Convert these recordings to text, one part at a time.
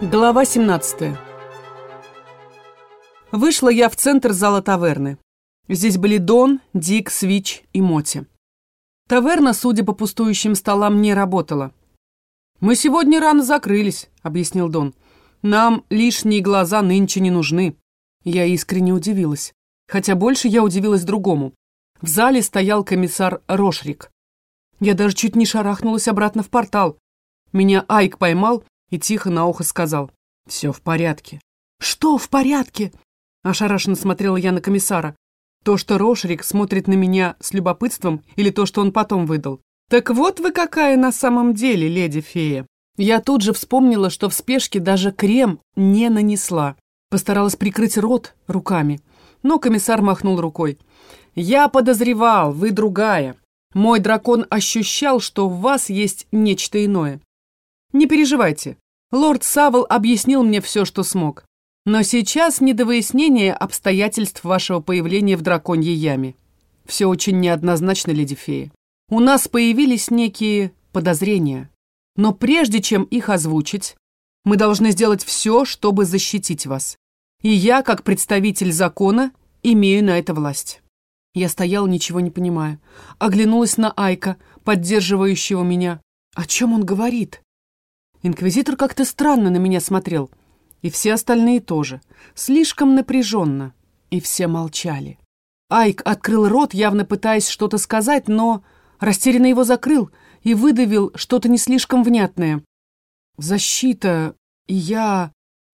Глава 17 Вышла я в центр зала таверны. Здесь были Дон, Дик, Свич и Моти. Таверна, судя по пустующим столам, не работала. «Мы сегодня рано закрылись», — объяснил Дон. «Нам лишние глаза нынче не нужны». Я искренне удивилась. Хотя больше я удивилась другому. В зале стоял комиссар Рошрик. Я даже чуть не шарахнулась обратно в портал. Меня Айк поймал и тихо на ухо сказал. «Все в порядке». «Что в порядке?» Ошарашенно смотрела я на комиссара. То, что Рошрик смотрит на меня с любопытством, или то, что он потом выдал. «Так вот вы какая на самом деле, леди-фея». Я тут же вспомнила, что в спешке даже крем не нанесла. Постаралась прикрыть рот руками. Но комиссар махнул рукой. «Я подозревал, вы другая. Мой дракон ощущал, что в вас есть нечто иное. Не переживайте. Лорд Савол объяснил мне все, что смог. Но сейчас не до выяснения обстоятельств вашего появления в драконьей яме. Все очень неоднозначно, леди фея. У нас появились некие подозрения. Но прежде чем их озвучить, мы должны сделать все, чтобы защитить вас. И я, как представитель закона, имею на это власть. Я стояла, ничего не понимая. Оглянулась на Айка, поддерживающего меня. О чем он говорит? Инквизитор как-то странно на меня смотрел. И все остальные тоже. Слишком напряженно. И все молчали. Айк открыл рот, явно пытаясь что-то сказать, но растерянно его закрыл и выдавил что-то не слишком внятное. «Защита, я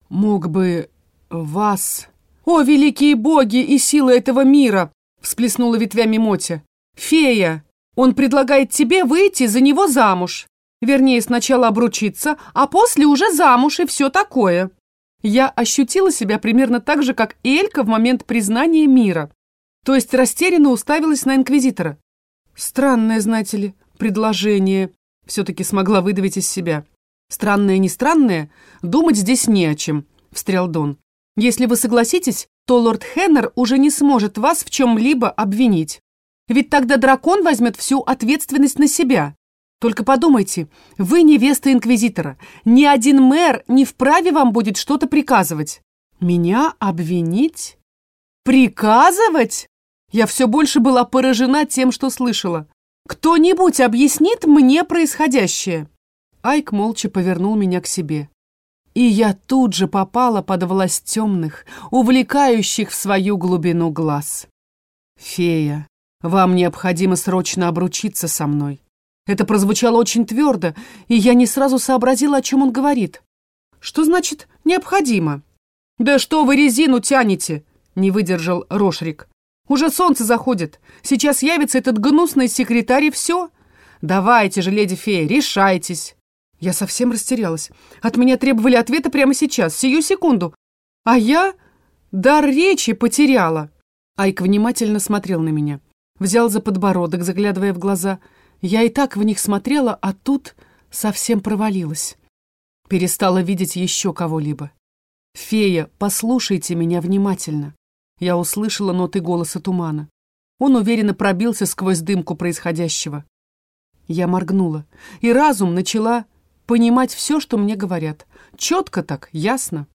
мог бы вас...» «О, великие боги и силы этого мира!» — всплеснула ветвями Мотя. «Фея, он предлагает тебе выйти за него замуж. Вернее, сначала обручиться, а после уже замуж и все такое. Я ощутила себя примерно так же, как Элька в момент признания мира. То есть растерянно уставилась на инквизитора. Странное, знаете ли, предложение. Все-таки смогла выдавить из себя. Странное, не странное, думать здесь не о чем, встрял Дон. Если вы согласитесь, то лорд Хеннер уже не сможет вас в чем-либо обвинить. Ведь тогда дракон возьмет всю ответственность на себя. Только подумайте, вы невеста инквизитора. Ни один мэр не вправе вам будет что-то приказывать. Меня обвинить? Приказывать? Я все больше была поражена тем, что слышала. Кто-нибудь объяснит мне происходящее? Айк молча повернул меня к себе. И я тут же попала под власть темных, увлекающих в свою глубину глаз. «Фея, вам необходимо срочно обручиться со мной. Это прозвучало очень твердо, и я не сразу сообразила, о чем он говорит. «Что значит «необходимо»?» «Да что вы резину тянете?» — не выдержал Рошрик. «Уже солнце заходит. Сейчас явится этот гнусный секретарь, и все. Давайте же, леди-фея, решайтесь». Я совсем растерялась. От меня требовали ответа прямо сейчас, сию секунду. А я дар речи потеряла. Айк внимательно смотрел на меня. Взял за подбородок, заглядывая в глаза — я и так в них смотрела, а тут совсем провалилась. Перестала видеть еще кого-либо. «Фея, послушайте меня внимательно». Я услышала ноты голоса тумана. Он уверенно пробился сквозь дымку происходящего. Я моргнула, и разум начала понимать все, что мне говорят. Четко так, ясно.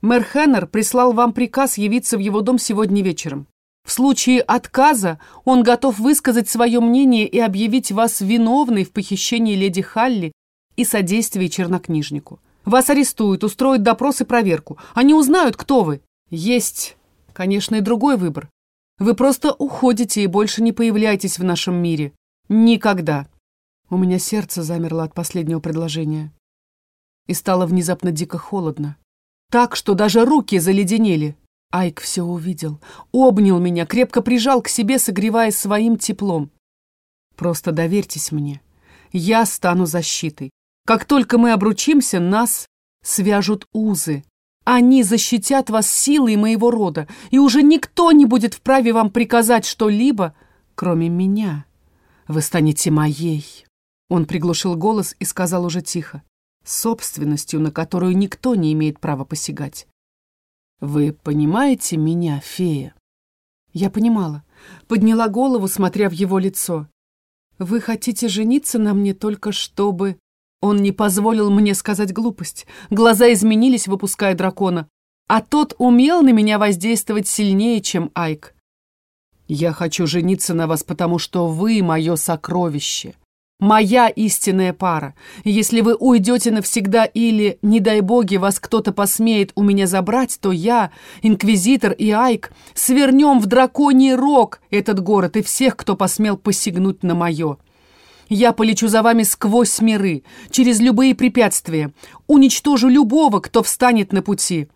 Мэр Хеннер прислал вам приказ явиться в его дом сегодня вечером. В случае отказа он готов высказать свое мнение и объявить вас виновной в похищении леди Халли и содействии чернокнижнику. Вас арестуют, устроят допрос и проверку. Они узнают, кто вы. Есть, конечно, и другой выбор. Вы просто уходите и больше не появляетесь в нашем мире. Никогда. У меня сердце замерло от последнего предложения. И стало внезапно дико холодно. Так, что даже руки заледенели. Айк все увидел, обнял меня, крепко прижал к себе, согревая своим теплом. Просто доверьтесь мне. Я стану защитой. Как только мы обручимся, нас свяжут узы. Они защитят вас силой моего рода, и уже никто не будет вправе вам приказать что-либо, кроме меня. Вы станете моей. Он приглушил голос и сказал уже тихо, собственностью, на которую никто не имеет права посягать. «Вы понимаете меня, фея?» Я понимала. Подняла голову, смотря в его лицо. «Вы хотите жениться на мне только чтобы...» Он не позволил мне сказать глупость. Глаза изменились, выпуская дракона. А тот умел на меня воздействовать сильнее, чем Айк. «Я хочу жениться на вас, потому что вы мое сокровище. Моя истинная пара. Если вы уйдете навсегда или, не дай боги, вас кто-то посмеет у меня забрать, то я, Инквизитор и Айк, свернем в драконий рог этот город и всех, кто посмел посягнуть на мое. Я полечу за вами сквозь миры, через любые препятствия, уничтожу любого, кто встанет на пути.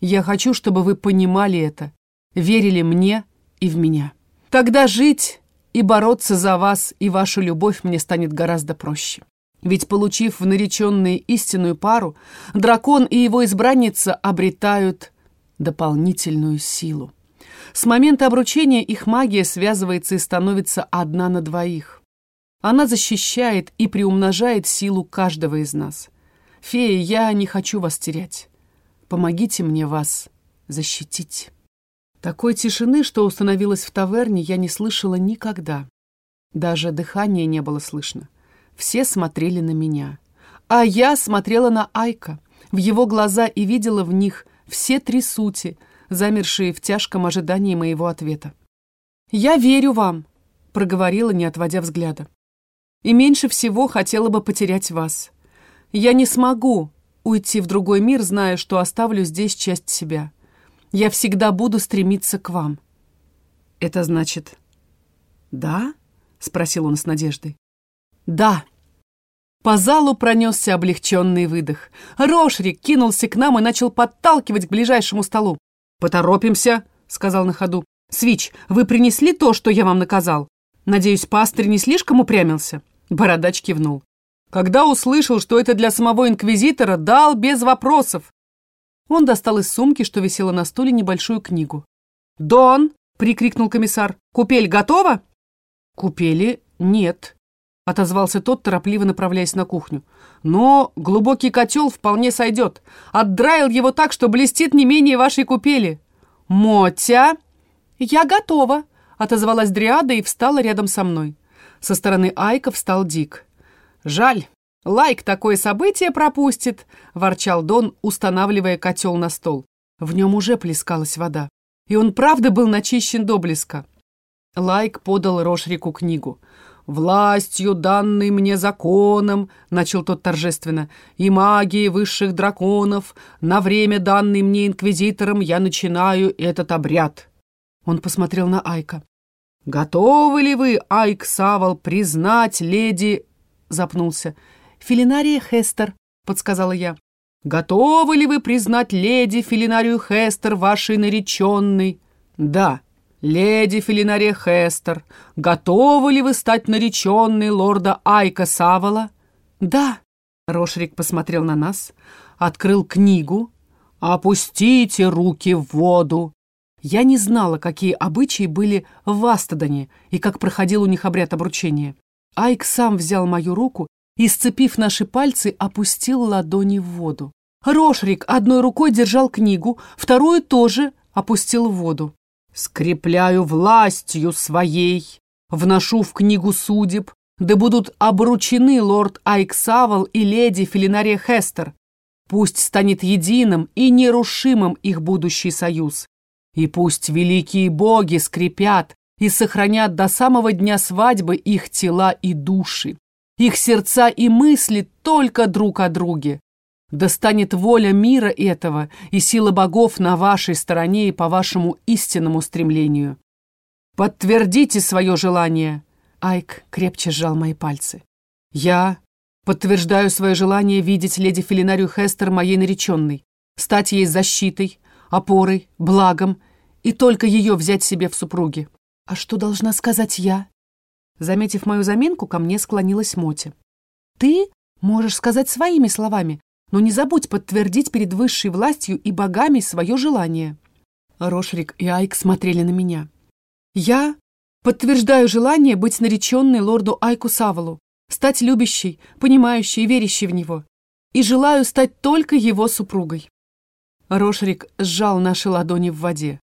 Я хочу, чтобы вы понимали это, верили мне и в меня. Тогда жить и бороться за вас и вашу любовь мне станет гораздо проще. Ведь, получив в нареченные истинную пару, дракон и его избранница обретают дополнительную силу. С момента обручения их магия связывается и становится одна на двоих. Она защищает и приумножает силу каждого из нас. Фея, я не хочу вас терять. Помогите мне вас защитить. Такой тишины, что установилась в таверне, я не слышала никогда. Даже дыхания не было слышно. Все смотрели на меня. А я смотрела на Айка, в его глаза и видела в них все три сути, замершие в тяжком ожидании моего ответа. «Я верю вам», — проговорила, не отводя взгляда. «И меньше всего хотела бы потерять вас. Я не смогу уйти в другой мир, зная, что оставлю здесь часть себя. Я всегда буду стремиться к вам». «Это значит...» «Да?» — спросил он с надеждой. «Да». По залу пронесся облегченный выдох. Рошрик кинулся к нам и начал подталкивать к ближайшему столу. «Поторопимся», — сказал на ходу. «Свич, вы принесли то, что я вам наказал? Надеюсь, пастырь не слишком упрямился?» Бородач кивнул. Когда услышал, что это для самого инквизитора, дал без вопросов. Он достал из сумки, что висела на стуле, небольшую книгу. «Дон!» — прикрикнул комиссар. «Купель готова?» «Купели нет», — отозвался тот, торопливо направляясь на кухню. «Но глубокий котел вполне сойдет. Отдраил его так, что блестит не менее вашей купели». «Мотя!» «Я готова», — отозвалась Дриада и встала рядом со мной. Со стороны Айка встал Дик. «Жаль, «Лайк такое событие пропустит», — ворчал Дон, устанавливая котел на стол. В нем уже плескалась вода. И он правда был начищен до блеска. Лайк подал Рошрику книгу. «Властью, данной мне законом», — начал тот торжественно, «и магией высших драконов, на время, данной мне инквизитором, я начинаю этот обряд». Он посмотрел на Айка. «Готовы ли вы, Айк Савал, признать леди...» — запнулся. «Филинария Хестер», — подсказала я. «Готовы ли вы признать леди Филинарию Хестер вашей нареченной?» «Да, леди Филинария Хестер. Готовы ли вы стать нареченной лорда Айка Савала?» «Да». Рошрик посмотрел на нас, открыл книгу. «Опустите руки в воду!» Я не знала, какие обычаи были в Астадоне и как проходил у них обряд обручения. Айк сам взял мою руку и, сцепив наши пальцы, опустил ладони в воду. Рошрик одной рукой держал книгу, вторую тоже опустил в воду. «Скрепляю властью своей, вношу в книгу судеб, да будут обручены лорд Айксавал и леди Филинария Хестер. Пусть станет единым и нерушимым их будущий союз. И пусть великие боги скрепят и сохранят до самого дня свадьбы их тела и души их сердца и мысли только друг о друге. Достанет воля мира этого и сила богов на вашей стороне и по вашему истинному стремлению. Подтвердите свое желание. Айк крепче сжал мои пальцы. Я подтверждаю свое желание видеть леди Филинарию Хестер моей нареченной, стать ей защитой, опорой, благом и только ее взять себе в супруги. А что должна сказать я? Заметив мою заминку, ко мне склонилась Моти. «Ты можешь сказать своими словами, но не забудь подтвердить перед высшей властью и богами свое желание». Рошрик и Айк смотрели на меня. «Я подтверждаю желание быть нареченной лорду Айку Савалу, стать любящей, понимающей и верящей в него, и желаю стать только его супругой». Рошрик сжал наши ладони в воде.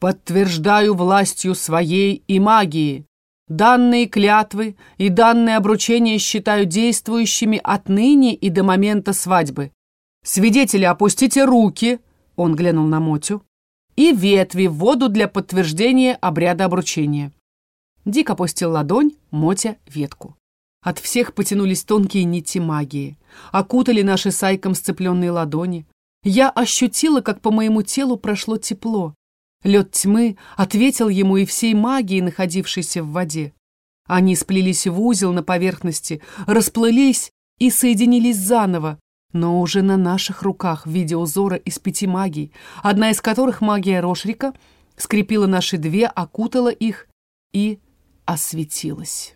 «Подтверждаю властью своей и магии, Данные клятвы и данные обручения считаю действующими отныне и до момента свадьбы. Свидетели, опустите руки, он глянул на Мотю, и ветви в воду для подтверждения обряда обручения. Дик опустил ладонь, Мотя — ветку. От всех потянулись тонкие нити магии, окутали наши сайком сцепленные ладони. Я ощутила, как по моему телу прошло тепло. Лед тьмы ответил ему и всей магии, находившейся в воде. Они сплелись в узел на поверхности, расплылись и соединились заново, но уже на наших руках в виде узора из пяти магий, одна из которых магия Рошрика скрепила наши две, окутала их и осветилась.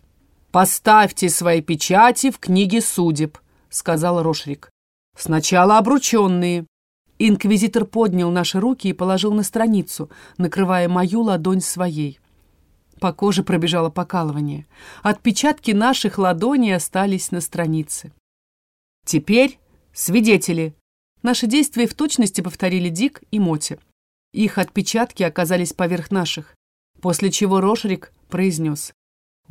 «Поставьте свои печати в книге судеб», — сказал Рошрик. «Сначала обрученные». Инквизитор поднял наши руки и положил на страницу, накрывая мою ладонь своей. По коже пробежало покалывание. Отпечатки наших ладоней остались на странице. Теперь свидетели. Наши действия в точности повторили Дик и Моти. Их отпечатки оказались поверх наших, после чего Рошрик произнес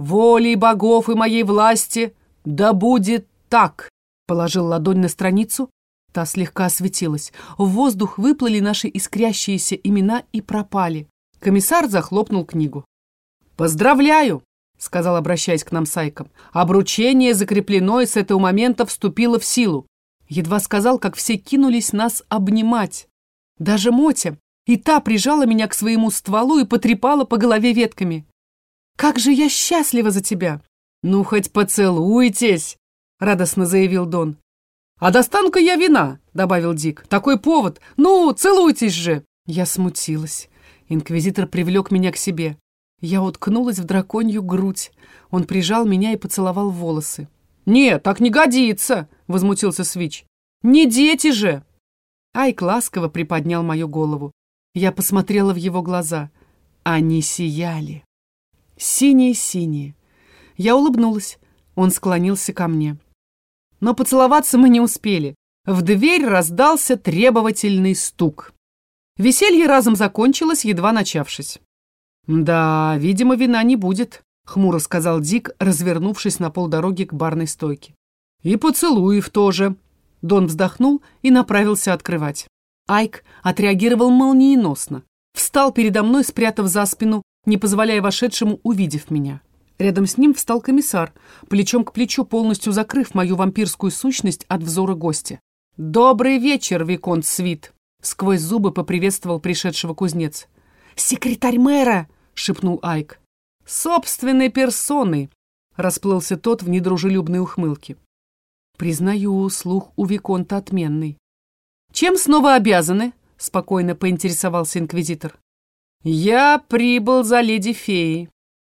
волей богов и моей власти, да будет так!» Положил ладонь на страницу, та слегка осветилась. В воздух выплыли наши искрящиеся имена и пропали. Комиссар захлопнул книгу. «Поздравляю!» — сказал, обращаясь к нам Сайком. «Обручение закреплено и с этого момента вступило в силу». Едва сказал, как все кинулись нас обнимать. Даже Мотя. И та прижала меня к своему стволу и потрепала по голове ветками. Как же я счастлива за тебя!» «Ну, хоть поцелуйтесь!» — радостно заявил Дон. «А достану-ка я вина!» — добавил Дик. «Такой повод! Ну, целуйтесь же!» Я смутилась. Инквизитор привлек меня к себе. Я уткнулась в драконью грудь. Он прижал меня и поцеловал волосы. «Нет, так не годится!» — возмутился Свич. «Не дети же!» Айк ласково приподнял мою голову. Я посмотрела в его глаза. Они сияли. Синие-синие. Я улыбнулась. Он склонился ко мне. Но поцеловаться мы не успели. В дверь раздался требовательный стук. Веселье разом закончилось, едва начавшись. «Да, видимо, вина не будет», — хмуро сказал Дик, развернувшись на полдороги к барной стойке. «И поцелуев тоже». Дон вздохнул и направился открывать. Айк отреагировал молниеносно. Встал передо мной, спрятав за спину не позволяя вошедшему, увидев меня. Рядом с ним встал комиссар, плечом к плечу полностью закрыв мою вампирскую сущность от взора гостя. «Добрый вечер, Виконт Свит!» — сквозь зубы поприветствовал пришедшего кузнец. «Секретарь мэра!» — шепнул Айк. «Собственной персоной!» — расплылся тот в недружелюбной ухмылке. «Признаю, слух у Виконта отменный». «Чем снова обязаны?» — спокойно поинтересовался инквизитор. «Я прибыл за леди феей.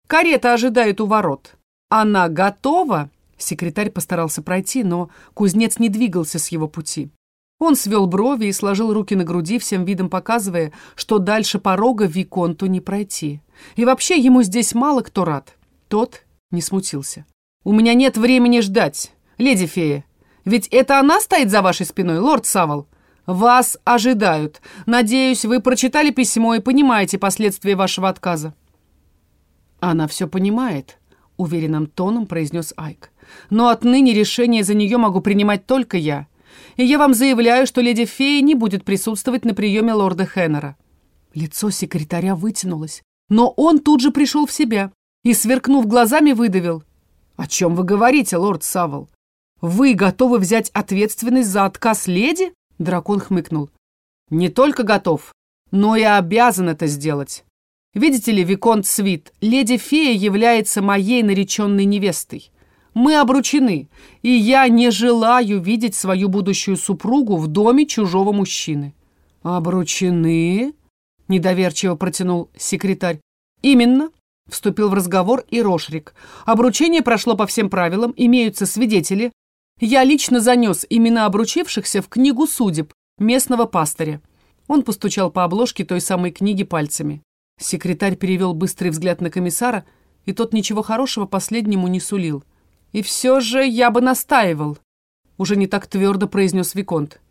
Карета ожидает у ворот. Она готова?» Секретарь постарался пройти, но кузнец не двигался с его пути. Он свел брови и сложил руки на груди, всем видом показывая, что дальше порога Виконту не пройти. И вообще ему здесь мало кто рад. Тот не смутился. «У меня нет времени ждать, леди фея. Ведь это она стоит за вашей спиной, лорд Савол. «Вас ожидают. Надеюсь, вы прочитали письмо и понимаете последствия вашего отказа». «Она все понимает», — уверенным тоном произнес Айк. «Но отныне решение за нее могу принимать только я. И я вам заявляю, что леди Фея не будет присутствовать на приеме лорда Хеннера». Лицо секретаря вытянулось, но он тут же пришел в себя и, сверкнув глазами, выдавил. «О чем вы говорите, лорд Савол? Вы готовы взять ответственность за отказ леди?» Дракон хмыкнул. «Не только готов, но и обязан это сделать. Видите ли, Виконт Свит, леди-фея является моей нареченной невестой. Мы обручены, и я не желаю видеть свою будущую супругу в доме чужого мужчины». «Обручены?» — недоверчиво протянул секретарь. «Именно», — вступил в разговор и Рошрик. «Обручение прошло по всем правилам, имеются свидетели, я лично занес имена обручившихся в книгу судеб местного пастыря. Он постучал по обложке той самой книги пальцами. Секретарь перевел быстрый взгляд на комиссара, и тот ничего хорошего последнему не сулил. «И все же я бы настаивал», — уже не так твердо произнес Виконт.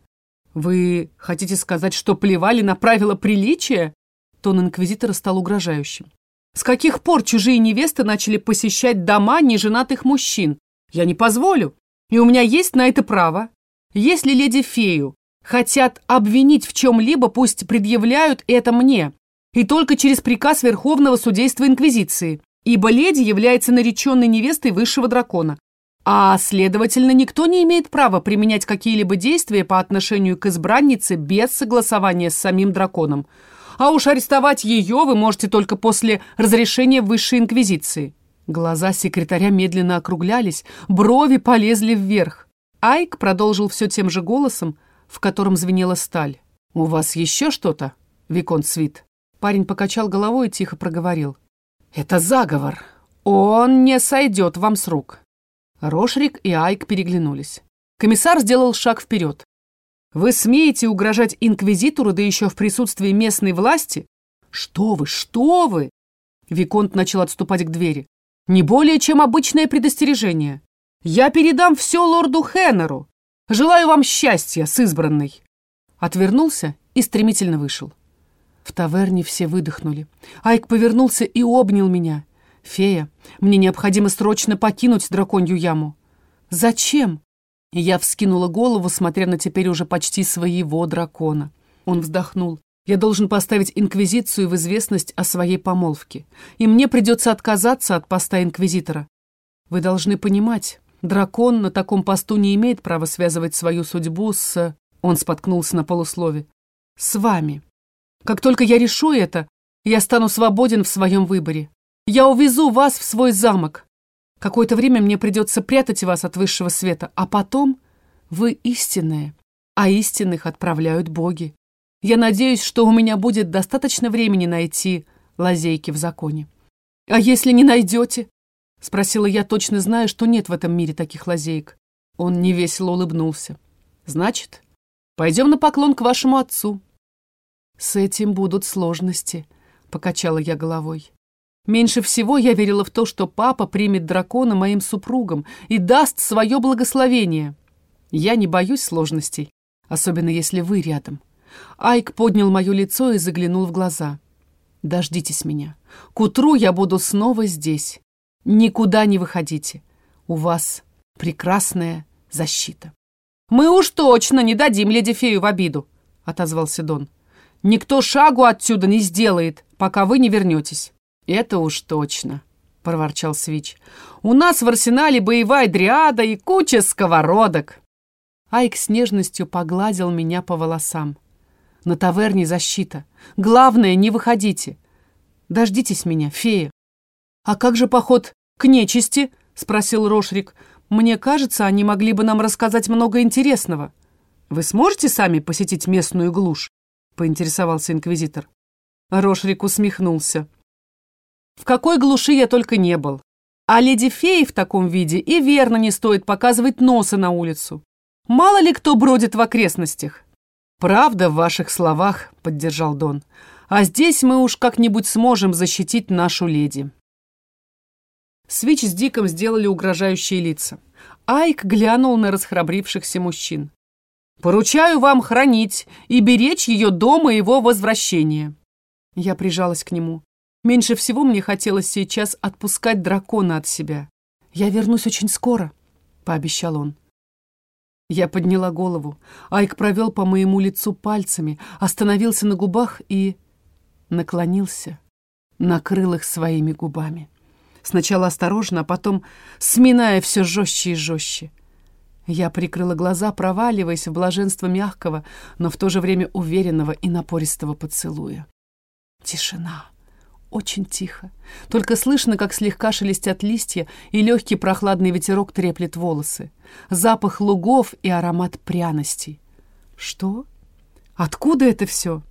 «Вы хотите сказать, что плевали на правила приличия?» Тон инквизитора стал угрожающим. С каких пор чужие невесты начали посещать дома неженатых мужчин? Я не позволю. И у меня есть на это право. Если леди Фею хотят обвинить в чем-либо, пусть предъявляют это мне. И только через приказ Верховного Судейства Инквизиции. Ибо леди является нареченной невестой высшего дракона. А, следовательно, никто не имеет права применять какие-либо действия по отношению к избраннице без согласования с самим драконом. А уж арестовать ее вы можете только после разрешения Высшей Инквизиции. Глаза секретаря медленно округлялись, брови полезли вверх. Айк продолжил все тем же голосом, в котором звенела сталь. «У вас еще что-то, Виконт Свит?» Парень покачал головой и тихо проговорил. «Это заговор. Он не сойдет вам с рук». Рошрик и Айк переглянулись. Комиссар сделал шаг вперед. «Вы смеете угрожать инквизитору, да еще в присутствии местной власти? Что вы, что вы?» Виконт начал отступать к двери. «Не более, чем обычное предостережение. Я передам все лорду Хеннеру. Желаю вам счастья с избранной!» Отвернулся и стремительно вышел. В таверне все выдохнули. Айк повернулся и обнял меня. «Фея, мне необходимо срочно покинуть драконью яму». «Зачем?» Я вскинула голову, смотря на теперь уже почти своего дракона. Он вздохнул. «Я должен поставить Инквизицию в известность о своей помолвке, и мне придется отказаться от поста Инквизитора. Вы должны понимать, дракон на таком посту не имеет права связывать свою судьбу с...» Он споткнулся на полуслове. «С вами. Как только я решу это, я стану свободен в своем выборе. Я увезу вас в свой замок. Какое-то время мне придется прятать вас от высшего света, а потом вы истинные, а истинных отправляют боги. Я надеюсь, что у меня будет достаточно времени найти лазейки в законе. А если не найдете? Спросила я, точно зная, что нет в этом мире таких лазеек. Он невесело улыбнулся. Значит, пойдем на поклон к вашему отцу. С этим будут сложности, покачала я головой. Меньше всего я верила в то, что папа примет дракона моим супругом и даст свое благословение. Я не боюсь сложностей, особенно если вы рядом. Айк поднял мое лицо и заглянул в глаза. «Дождитесь меня. К утру я буду снова здесь. Никуда не выходите. У вас прекрасная защита». «Мы уж точно не дадим леди Фею в обиду», — отозвался Дон. «Никто шагу отсюда не сделает, пока вы не вернетесь». «Это уж точно», — проворчал Свич. «У нас в арсенале боевая дриада и куча сковородок». Айк с нежностью погладил меня по волосам. «На таверне защита. Главное, не выходите. Дождитесь меня, фея». «А как же поход к нечисти?» — спросил Рошрик. «Мне кажется, они могли бы нам рассказать много интересного». «Вы сможете сами посетить местную глушь?» — поинтересовался инквизитор. Рошрик усмехнулся. В какой глуши я только не был. А леди феи в таком виде и верно не стоит показывать носа на улицу. Мало ли кто бродит в окрестностях. «Правда в ваших словах», — поддержал Дон. «А здесь мы уж как-нибудь сможем защитить нашу леди». Свич с Диком сделали угрожающие лица. Айк глянул на расхрабрившихся мужчин. «Поручаю вам хранить и беречь ее до моего возвращения». Я прижалась к нему. Меньше всего мне хотелось сейчас отпускать дракона от себя. «Я вернусь очень скоро», — пообещал он. Я подняла голову. Айк провел по моему лицу пальцами, остановился на губах и... наклонился, накрыл их своими губами. Сначала осторожно, а потом сминая все жестче и жестче. Я прикрыла глаза, проваливаясь в блаженство мягкого, но в то же время уверенного и напористого поцелуя. Тишина очень тихо. Только слышно, как слегка шелестят листья, и легкий прохладный ветерок треплет волосы. Запах лугов и аромат пряностей. Что? Откуда это все?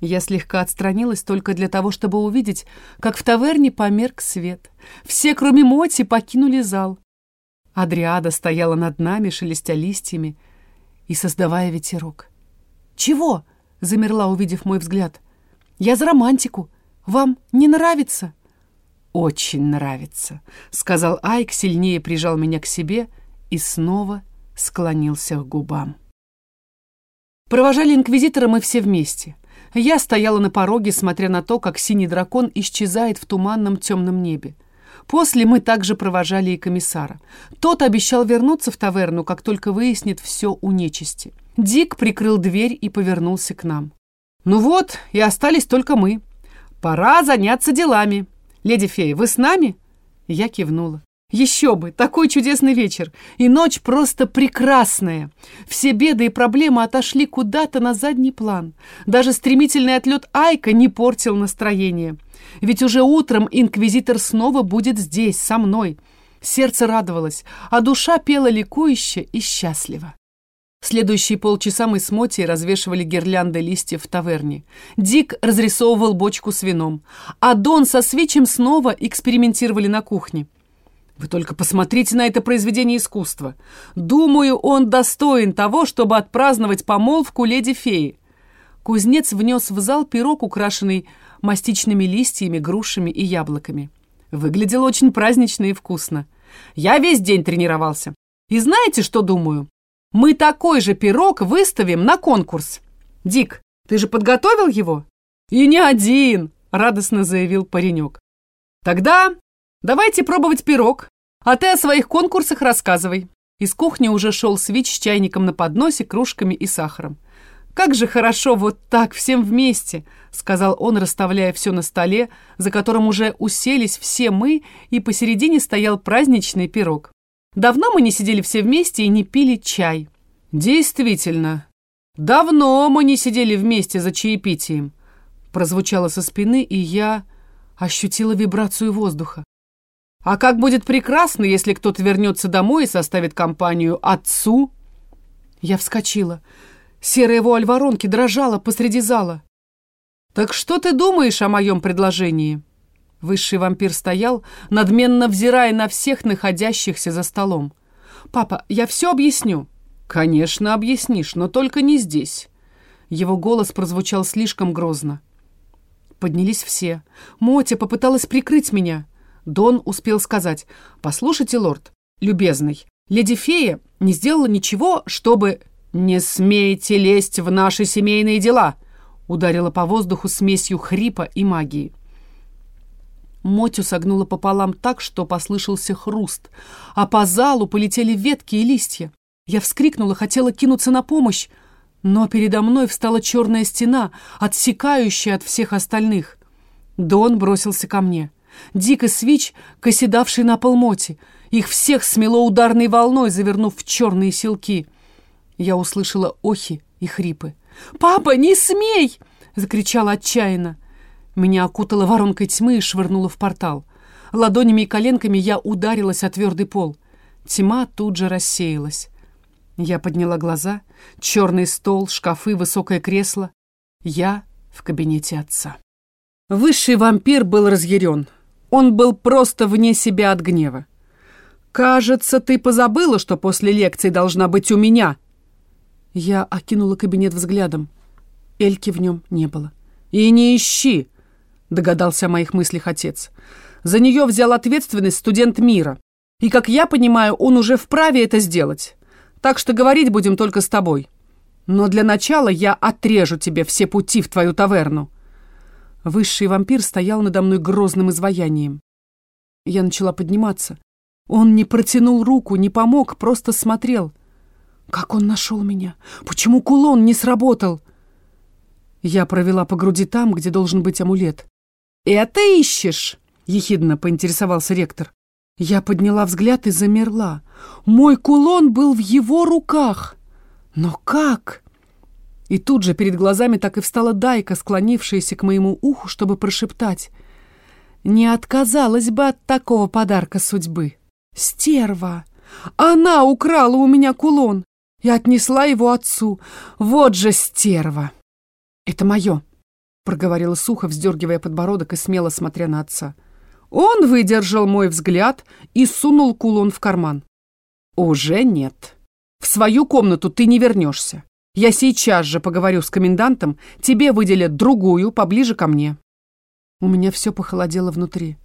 Я слегка отстранилась только для того, чтобы увидеть, как в таверне померк свет. Все, кроме Моти, покинули зал. Адриада стояла над нами, шелестя листьями и создавая ветерок. «Чего?» — замерла, увидев мой взгляд. «Я за романтику», вам не нравится?» «Очень нравится», — сказал Айк, сильнее прижал меня к себе и снова склонился к губам. Провожали инквизитора мы все вместе. Я стояла на пороге, смотря на то, как синий дракон исчезает в туманном темном небе. После мы также провожали и комиссара. Тот обещал вернуться в таверну, как только выяснит все у нечисти. Дик прикрыл дверь и повернулся к нам. «Ну вот, и остались только мы. Пора заняться делами. Леди фея, вы с нами?» Я кивнула. Еще бы, такой чудесный вечер. И ночь просто прекрасная. Все беды и проблемы отошли куда-то на задний план. Даже стремительный отлет Айка не портил настроение. Ведь уже утром инквизитор снова будет здесь, со мной. Сердце радовалось, а душа пела ликующе и счастливо. Следующие полчаса мы с Мотей развешивали гирлянды листьев в таверне. Дик разрисовывал бочку с вином, а Дон со свечем снова экспериментировали на кухне. Вы только посмотрите на это произведение искусства. Думаю, он достоин того, чтобы отпраздновать помолвку леди-феи. Кузнец внес в зал пирог, украшенный мастичными листьями, грушами и яблоками. Выглядело очень празднично и вкусно. Я весь день тренировался. И знаете, что думаю? Мы такой же пирог выставим на конкурс. Дик, ты же подготовил его? И не один, радостно заявил паренек. Тогда Давайте пробовать пирог, а ты о своих конкурсах рассказывай. Из кухни уже шел свич с чайником на подносе, кружками и сахаром. «Как же хорошо вот так, всем вместе!» — сказал он, расставляя все на столе, за которым уже уселись все мы, и посередине стоял праздничный пирог. Давно мы не сидели все вместе и не пили чай. «Действительно, давно мы не сидели вместе за чаепитием», — прозвучало со спины, и я ощутила вибрацию воздуха. А как будет прекрасно, если кто-то вернется домой и составит компанию отцу? Я вскочила. Серая вуаль воронки дрожала посреди зала. «Так что ты думаешь о моем предложении?» Высший вампир стоял, надменно взирая на всех находящихся за столом. «Папа, я все объясню». «Конечно, объяснишь, но только не здесь». Его голос прозвучал слишком грозно. Поднялись все. Мотя попыталась прикрыть меня. Дон успел сказать, «Послушайте, лорд, любезный, леди Фея не сделала ничего, чтобы...» «Не смейте лезть в наши семейные дела!» ударила по воздуху смесью хрипа и магии. Мотю согнула пополам так, что послышался хруст, а по залу полетели ветки и листья. Я вскрикнула, хотела кинуться на помощь, но передо мной встала черная стена, отсекающая от всех остальных. Дон бросился ко мне. Дик и Свич, коседавший на пол Моти. Их всех смело ударной волной, завернув в черные селки. Я услышала охи и хрипы. «Папа, не смей!» — закричала отчаянно. Меня окутала воронкой тьмы и швырнула в портал. Ладонями и коленками я ударилась о твердый пол. Тьма тут же рассеялась. Я подняла глаза. Черный стол, шкафы, высокое кресло. Я в кабинете отца. Высший вампир был разъярен. Он был просто вне себя от гнева. «Кажется, ты позабыла, что после лекции должна быть у меня». Я окинула кабинет взглядом. Эльки в нем не было. «И не ищи», — догадался о моих мыслях отец. «За нее взял ответственность студент мира. И, как я понимаю, он уже вправе это сделать. Так что говорить будем только с тобой. Но для начала я отрежу тебе все пути в твою таверну». Высший вампир стоял надо мной грозным изваянием. Я начала подниматься. Он не протянул руку, не помог, просто смотрел. Как он нашел меня? Почему кулон не сработал? Я провела по груди там, где должен быть амулет. «Это ищешь?» — ехидно поинтересовался ректор. Я подняла взгляд и замерла. Мой кулон был в его руках. Но как? И тут же перед глазами так и встала Дайка, склонившаяся к моему уху, чтобы прошептать. Не отказалась бы от такого подарка судьбы. Стерва! Она украла у меня кулон и отнесла его отцу. Вот же стерва! Это мое, проговорила сухо, вздергивая подбородок и смело смотря на отца. Он выдержал мой взгляд и сунул кулон в карман. Уже нет. В свою комнату ты не вернешься. Я сейчас же поговорю с комендантом, тебе выделят другую, поближе ко мне». У меня все похолодело внутри.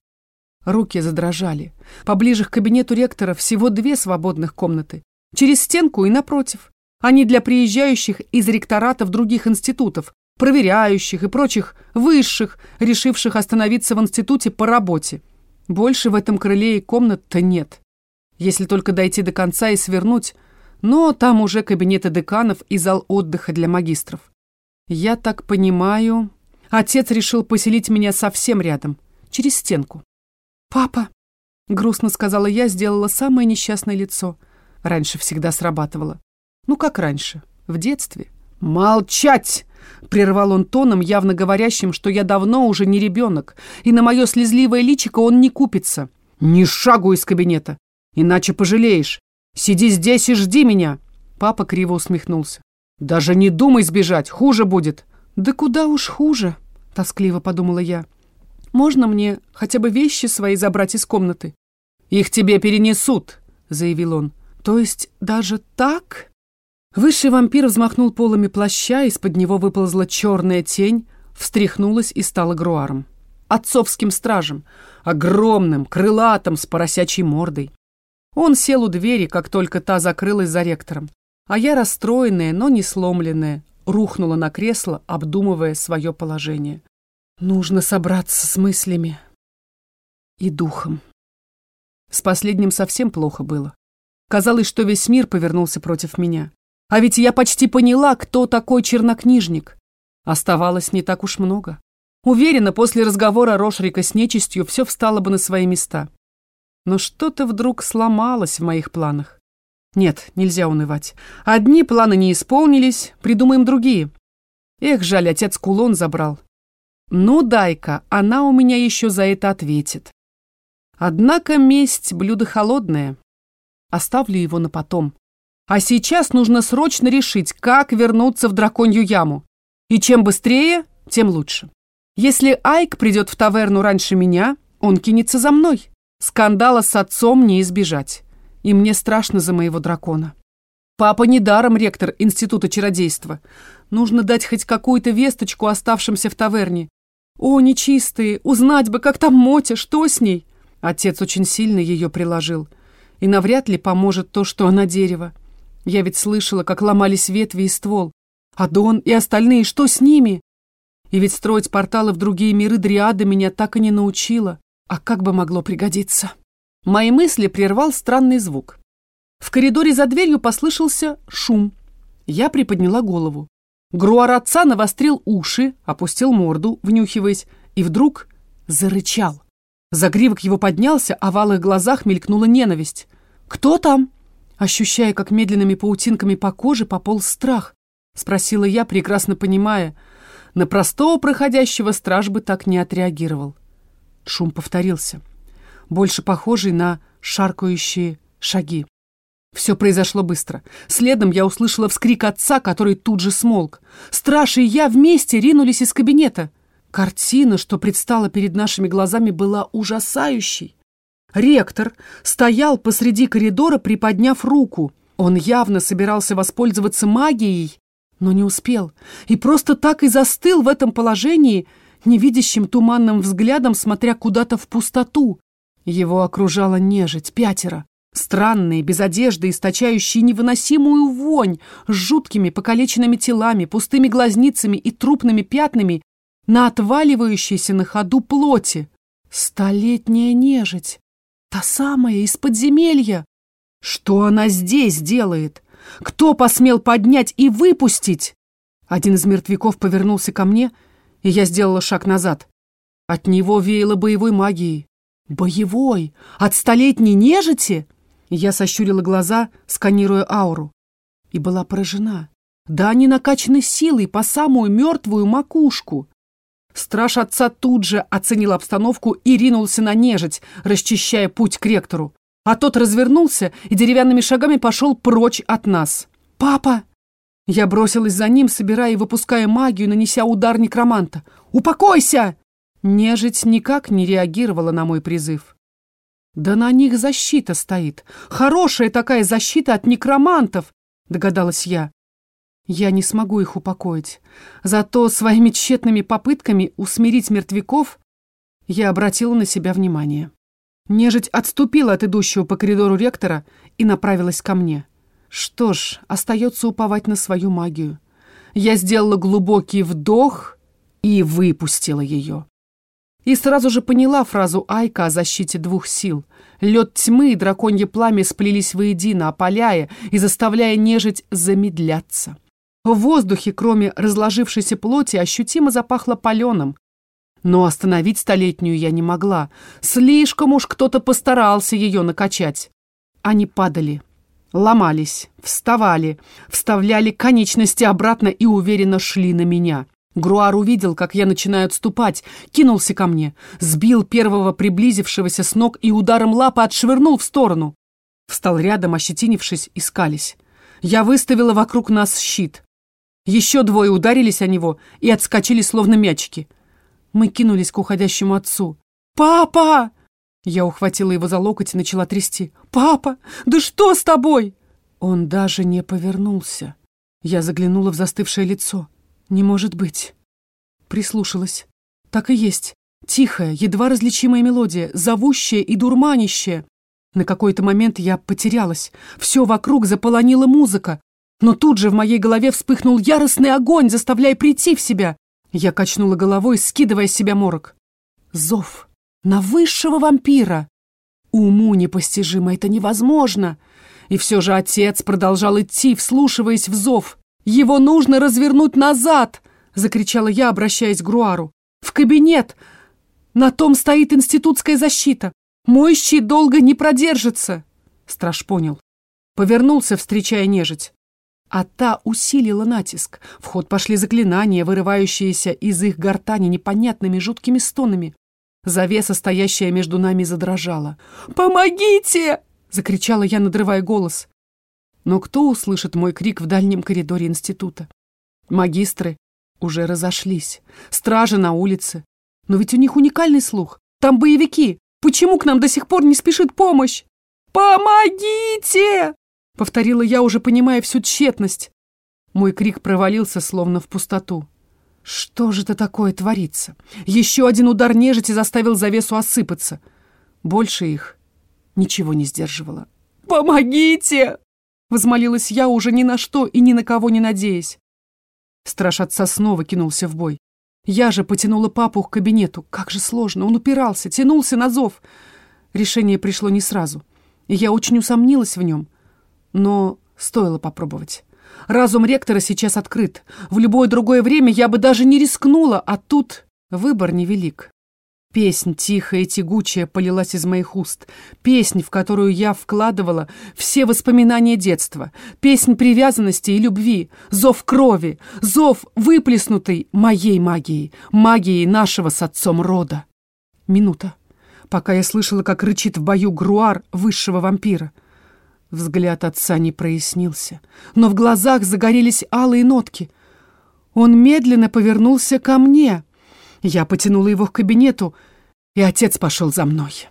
Руки задрожали. Поближе к кабинету ректора всего две свободных комнаты. Через стенку и напротив. Они для приезжающих из ректоратов других институтов, проверяющих и прочих высших, решивших остановиться в институте по работе. Больше в этом крыле и комнат-то нет. Если только дойти до конца и свернуть, но там уже кабинеты деканов и зал отдыха для магистров. Я так понимаю, отец решил поселить меня совсем рядом, через стенку. «Папа», — грустно сказала я, сделала самое несчастное лицо. Раньше всегда срабатывало. Ну, как раньше, в детстве. «Молчать!» — прервал он тоном, явно говорящим, что я давно уже не ребенок, и на мое слезливое личико он не купится. «Ни шагу из кабинета, иначе пожалеешь. Сиди здесь и жди меня!» Папа криво усмехнулся. «Даже не думай сбежать, хуже будет!» «Да куда уж хуже!» — тоскливо подумала я. «Можно мне хотя бы вещи свои забрать из комнаты?» «Их тебе перенесут!» — заявил он. «То есть даже так?» Высший вампир взмахнул полами плаща, из-под него выползла черная тень, встряхнулась и стала груаром. Отцовским стражем, огромным, крылатым, с поросячьей мордой. Он сел у двери, как только та закрылась за ректором. А я, расстроенная, но не сломленная, рухнула на кресло, обдумывая свое положение. Нужно собраться с мыслями и духом. С последним совсем плохо было. Казалось, что весь мир повернулся против меня. А ведь я почти поняла, кто такой чернокнижник. Оставалось не так уж много. Уверена, после разговора Рошрика с нечистью все встало бы на свои места. Но что-то вдруг сломалось в моих планах. Нет, нельзя унывать. Одни планы не исполнились, придумаем другие. Эх, жаль, отец кулон забрал. Ну, дай-ка, она у меня еще за это ответит. Однако месть — блюдо холодное. Оставлю его на потом. А сейчас нужно срочно решить, как вернуться в драконью яму. И чем быстрее, тем лучше. Если Айк придет в таверну раньше меня, он кинется за мной. Скандала с отцом не избежать. И мне страшно за моего дракона. Папа недаром ректор Института чародейства. Нужно дать хоть какую-то весточку оставшимся в таверне. О, нечистые, узнать бы, как там Мотя, что с ней? Отец очень сильно ее приложил. И навряд ли поможет то, что она дерево. Я ведь слышала, как ломались ветви и ствол. А Дон и остальные, что с ними? И ведь строить порталы в другие миры Дриада меня так и не научила. А как бы могло пригодиться? Мои мысли прервал странный звук. В коридоре за дверью послышался шум. Я приподняла голову. Груар отца навострил уши, опустил морду, внюхиваясь, и вдруг зарычал. Загривок его поднялся, а в алых глазах мелькнула ненависть. «Кто там?» Ощущая, как медленными паутинками по коже пополз страх, спросила я, прекрасно понимая, на простого проходящего страж бы так не отреагировал. Шум повторился, больше похожий на шаркающие шаги. Все произошло быстро. Следом я услышала вскрик отца, который тут же смолк. Страж и я вместе ринулись из кабинета. Картина, что предстала перед нашими глазами, была ужасающей. Ректор стоял посреди коридора, приподняв руку. Он явно собирался воспользоваться магией, но не успел. И просто так и застыл в этом положении — невидящим туманным взглядом, смотря куда-то в пустоту. Его окружала нежить, пятеро. Странные, без одежды, источающие невыносимую вонь, с жуткими покалеченными телами, пустыми глазницами и трупными пятнами на отваливающейся на ходу плоти. Столетняя нежить. Та самая из подземелья. Что она здесь делает? Кто посмел поднять и выпустить? Один из мертвяков повернулся ко мне — и я сделала шаг назад. От него веяло боевой магией. Боевой? От столетней нежити? Я сощурила глаза, сканируя ауру. И была поражена. Да они накачаны силой по самую мертвую макушку. Страж отца тут же оценил обстановку и ринулся на нежить, расчищая путь к ректору. А тот развернулся и деревянными шагами пошел прочь от нас. «Папа!» Я бросилась за ним, собирая и выпуская магию, нанеся удар некроманта. «Упокойся!» Нежить никак не реагировала на мой призыв. «Да на них защита стоит. Хорошая такая защита от некромантов!» Догадалась я. Я не смогу их упокоить. Зато своими тщетными попытками усмирить мертвяков я обратила на себя внимание. Нежить отступила от идущего по коридору ректора и направилась ко мне. Что ж, остается уповать на свою магию. Я сделала глубокий вдох и выпустила ее. И сразу же поняла фразу Айка о защите двух сил. Лед тьмы и драконье пламя сплелись воедино, опаляя и заставляя нежить замедляться. В воздухе, кроме разложившейся плоти, ощутимо запахло паленым. Но остановить столетнюю я не могла. Слишком уж кто-то постарался ее накачать. Они падали, ломались, вставали, вставляли конечности обратно и уверенно шли на меня. Груар увидел, как я начинаю отступать, кинулся ко мне, сбил первого приблизившегося с ног и ударом лапы отшвырнул в сторону. Встал рядом, ощетинившись, искались. Я выставила вокруг нас щит. Еще двое ударились о него и отскочили, словно мячики. Мы кинулись к уходящему отцу. «Папа!» Я ухватила его за локоть и начала трясти. «Папа, да что с тобой?» Он даже не повернулся. Я заглянула в застывшее лицо. «Не может быть!» Прислушалась. Так и есть. Тихая, едва различимая мелодия, зовущая и дурманящая. На какой-то момент я потерялась. Все вокруг заполонила музыка. Но тут же в моей голове вспыхнул яростный огонь, заставляя прийти в себя. Я качнула головой, скидывая с себя морок. Зов. На высшего вампира. Уму непостижимо, это невозможно. И все же отец продолжал идти, вслушиваясь в зов. «Его нужно развернуть назад!» — закричала я, обращаясь к Груару. «В кабинет! На том стоит институтская защита. Мой щит долго не продержится!» Страж понял. Повернулся, встречая нежить. А та усилила натиск. В ход пошли заклинания, вырывающиеся из их гортани непонятными жуткими стонами. Завеса, стоящая между нами, задрожала. «Помогите!» — закричала я, надрывая голос. Но кто услышит мой крик в дальнем коридоре института? Магистры уже разошлись. Стражи на улице. Но ведь у них уникальный слух. Там боевики. Почему к нам до сих пор не спешит помощь? «Помогите!» — повторила я, уже понимая всю тщетность. Мой крик провалился, словно в пустоту. Что же это такое творится? Еще один удар нежити заставил завесу осыпаться. Больше их ничего не сдерживало. «Помогите!» Возмолилась я уже ни на что и ни на кого не надеясь. Страж отца снова кинулся в бой. Я же потянула папу к кабинету. Как же сложно. Он упирался, тянулся на зов. Решение пришло не сразу. Я очень усомнилась в нем. Но стоило попробовать. Разум ректора сейчас открыт. В любое другое время я бы даже не рискнула, а тут выбор невелик. Песнь тихая и тягучая полилась из моих уст. Песнь, в которую я вкладывала все воспоминания детства. Песнь привязанности и любви. Зов крови. Зов, выплеснутый моей магией. Магией нашего с отцом рода. Минута. Пока я слышала, как рычит в бою груар высшего вампира. Взгляд отца не прояснился. Но в глазах загорелись алые нотки. Он медленно повернулся ко мне — я потянула его к кабинету, и отец пошел за мной.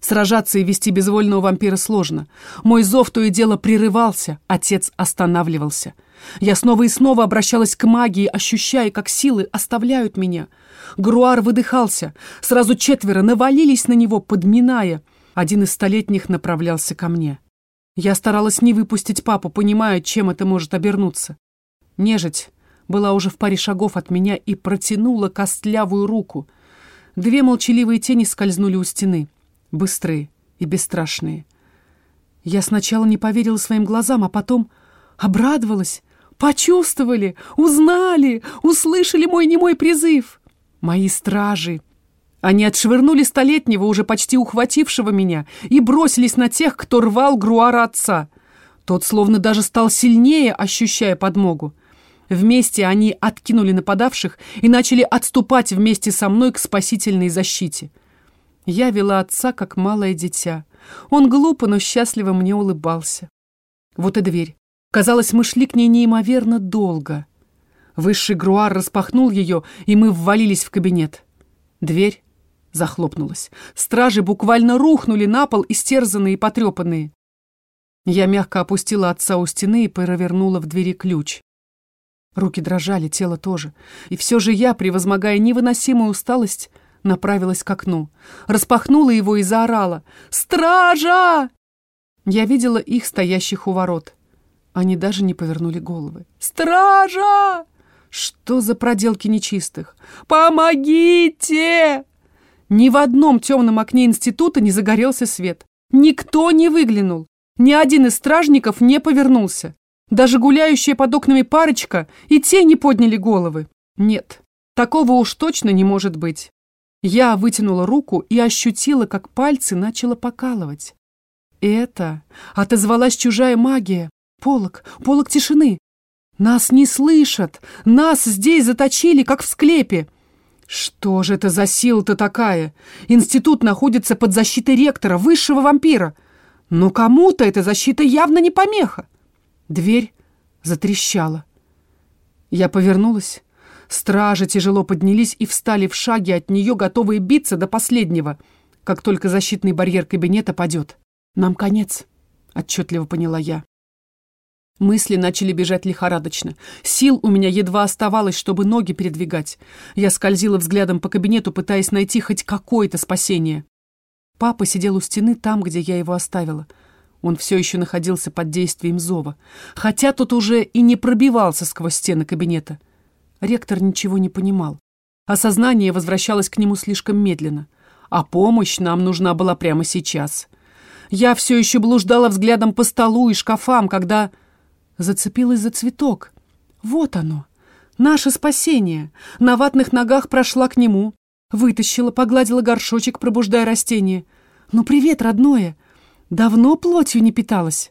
Сражаться и вести безвольного вампира сложно. Мой зов то и дело прерывался, отец останавливался. Я снова и снова обращалась к магии, ощущая, как силы оставляют меня. Груар выдыхался. Сразу четверо навалились на него, подминая. Один из столетних направлялся ко мне. Я старалась не выпустить папу, понимая, чем это может обернуться. Нежить была уже в паре шагов от меня и протянула костлявую руку. Две молчаливые тени скользнули у стены, быстрые и бесстрашные. Я сначала не поверила своим глазам, а потом обрадовалась. Почувствовали, узнали, услышали мой немой призыв. Мои стражи. Они отшвырнули столетнего, уже почти ухватившего меня, и бросились на тех, кто рвал груара отца. Тот словно даже стал сильнее, ощущая подмогу. Вместе они откинули нападавших и начали отступать вместе со мной к спасительной защите. Я вела отца, как малое дитя. Он глупо, но счастливо мне улыбался. Вот и дверь. Казалось, мы шли к ней неимоверно долго. Высший груар распахнул ее, и мы ввалились в кабинет. Дверь захлопнулась. Стражи буквально рухнули на пол, истерзанные и потрепанные. Я мягко опустила отца у стены и провернула в двери ключ. Руки дрожали, тело тоже. И все же я, превозмогая невыносимую усталость, направилась к окну. Распахнула его и заорала. «Стража!» Я видела их, стоящих у ворот. Они даже не повернули головы. «Стража!» Что за проделки нечистых? «Помогите!» Ни в одном темном окне института не загорелся свет. Никто не выглянул. Ни один из стражников не повернулся. Даже гуляющая под окнами парочка и те не подняли головы. Нет, такого уж точно не может быть. Я вытянула руку и ощутила, как пальцы начало покалывать. Это отозвалась чужая магия. Полок, полок тишины. Нас не слышат. Нас здесь заточили, как в склепе. Что же это за сила-то такая? Институт находится под защитой ректора, высшего вампира. Но кому-то эта защита явно не помеха. Дверь затрещала. Я повернулась. Стражи тяжело поднялись и встали в шаге от нее, готовые биться до последнего, как только защитный барьер кабинета падет. «Нам конец», — отчетливо поняла я. Мысли начали бежать лихорадочно. Сил у меня едва оставалось, чтобы ноги передвигать. Я скользила взглядом по кабинету, пытаясь найти хоть какое-то спасение. Папа сидел у стены там, где я его оставила. Он все еще находился под действием зова, хотя тот уже и не пробивался сквозь стены кабинета. Ректор ничего не понимал. Осознание возвращалось к нему слишком медленно, а помощь нам нужна была прямо сейчас. Я все еще блуждала взглядом по столу и шкафам, когда зацепилась за цветок. Вот оно, наше спасение. На ватных ногах прошла к нему, вытащила, погладила горшочек, пробуждая растение. «Ну, привет, родное! Давно плотью не питалась?»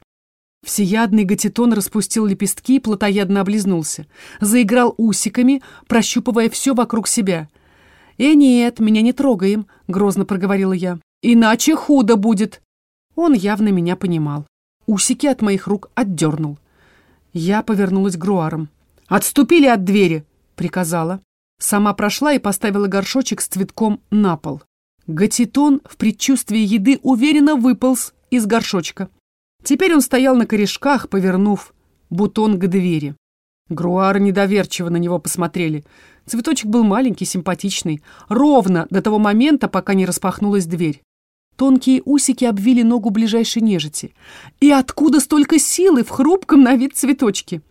Всеядный гатитон распустил лепестки и плотоядно облизнулся. Заиграл усиками, прощупывая все вокруг себя. «Э, нет, меня не трогаем», — грозно проговорила я. «Иначе худо будет». Он явно меня понимал. Усики от моих рук отдернул. Я повернулась к груарам. «Отступили от двери!» — приказала. Сама прошла и поставила горшочек с цветком на пол. Гатитон в предчувствии еды уверенно выполз из горшочка. Теперь он стоял на корешках, повернув бутон к двери. Груары недоверчиво на него посмотрели. Цветочек был маленький, симпатичный, ровно до того момента, пока не распахнулась дверь. Тонкие усики обвили ногу ближайшей нежити. И откуда столько силы в хрупком на вид цветочке?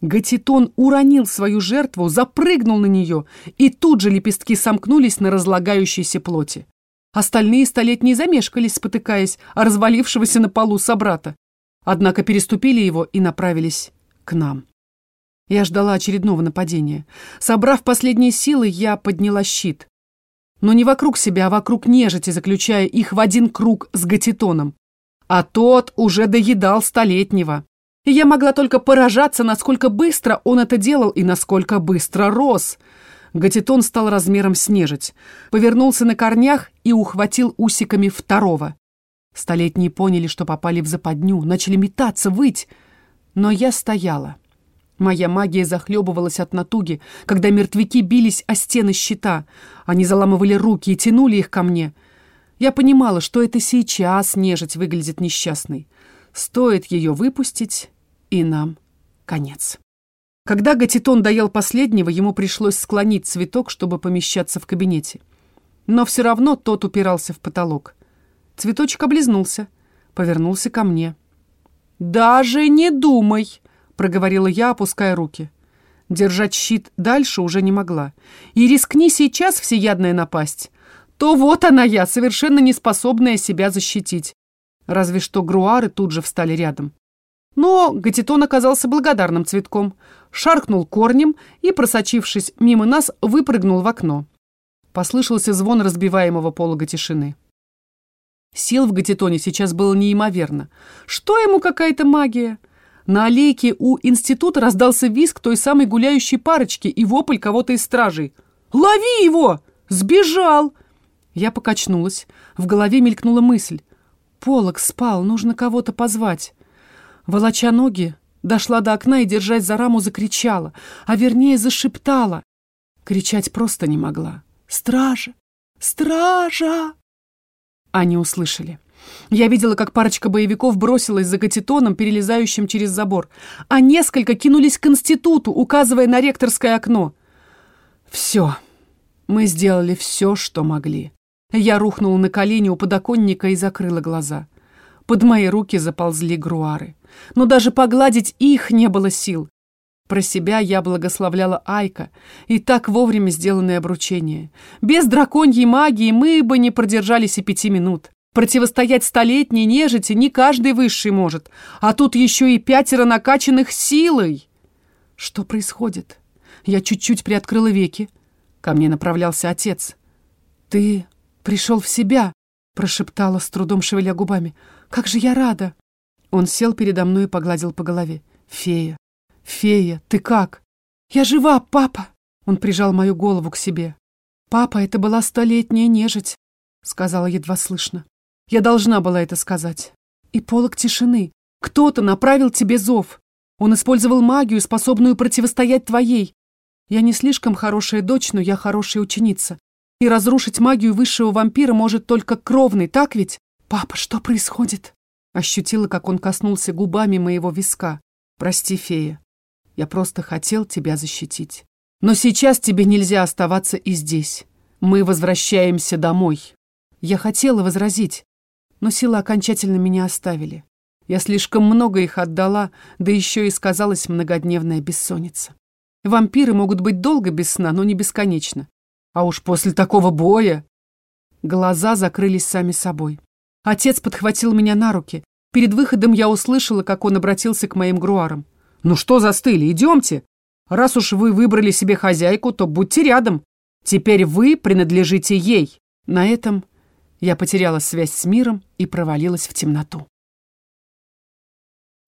Гатитон уронил свою жертву, запрыгнул на нее, и тут же лепестки сомкнулись на разлагающейся плоти. Остальные столетние замешкались, спотыкаясь о развалившегося на полу собрата. Однако переступили его и направились к нам. Я ждала очередного нападения. Собрав последние силы, я подняла щит но не вокруг себя, а вокруг нежити, заключая их в один круг с гатитоном. А тот уже доедал столетнего. И я могла только поражаться, насколько быстро он это делал и насколько быстро рос. Гатитон стал размером с нежить, повернулся на корнях и ухватил усиками второго. Столетние поняли, что попали в западню, начали метаться, выть. Но я стояла. Моя магия захлебывалась от натуги, когда мертвяки бились о стены щита. Они заламывали руки и тянули их ко мне. Я понимала, что это сейчас нежить выглядит несчастной. Стоит ее выпустить, и нам конец. Когда Гатитон доел последнего, ему пришлось склонить цветок, чтобы помещаться в кабинете. Но все равно тот упирался в потолок. Цветочек облизнулся, повернулся ко мне. «Даже не думай!» — проговорила я, опуская руки. Держать щит дальше уже не могла. И рискни сейчас всеядная напасть, то вот она я, совершенно не способная себя защитить. Разве что груары тут же встали рядом. Но Гатитон оказался благодарным цветком, шаркнул корнем и, просочившись мимо нас, выпрыгнул в окно. Послышался звон разбиваемого полога тишины. Сил в Гатитоне сейчас было неимоверно. Что ему какая-то магия? На аллейке у института раздался визг той самой гуляющей парочки и вопль кого-то из стражей. «Лови его! Сбежал!» Я покачнулась. В голове мелькнула мысль. Полок спал, нужно кого-то позвать. Волоча ноги, дошла до окна и, держась за раму, закричала, а вернее зашептала. Кричать просто не могла. «Стража! Стража!» Они услышали. Я видела, как парочка боевиков бросилась за катетоном, перелезающим через забор, а несколько кинулись к институту, указывая на ректорское окно. Все. Мы сделали все, что могли. Я рухнула на колени у подоконника и закрыла глаза. Под мои руки заползли груары. Но даже погладить их не было сил. Про себя я благословляла Айка и так вовремя сделанное обручение. Без драконьей магии мы бы не продержались и пяти минут. Противостоять столетней нежити не каждый высший может, а тут еще и пятеро накачанных силой. Что происходит? Я чуть-чуть приоткрыла веки. Ко мне направлялся отец. «Ты пришел в себя», — прошептала, с трудом шевеля губами. «Как же я рада!» Он сел передо мной и погладил по голове. «Фея! Фея, ты как?» «Я жива, папа!» Он прижал мою голову к себе. «Папа, это была столетняя нежить», — сказала едва слышно. Я должна была это сказать. И полог тишины. Кто-то направил тебе зов. Он использовал магию, способную противостоять твоей. Я не слишком хорошая дочь, но я хорошая ученица. И разрушить магию высшего вампира может только кровный, так ведь? Папа, что происходит? Ощутила, как он коснулся губами моего виска. Прости, фея. Я просто хотел тебя защитить. Но сейчас тебе нельзя оставаться и здесь. Мы возвращаемся домой. Я хотела возразить, но силы окончательно меня оставили. Я слишком много их отдала, да еще и сказалась многодневная бессонница. Вампиры могут быть долго без сна, но не бесконечно. А уж после такого боя... Глаза закрылись сами собой. Отец подхватил меня на руки. Перед выходом я услышала, как он обратился к моим груарам. «Ну что застыли, идемте. Раз уж вы выбрали себе хозяйку, то будьте рядом. Теперь вы принадлежите ей». На этом я потеряла связь с миром и провалилась в темноту.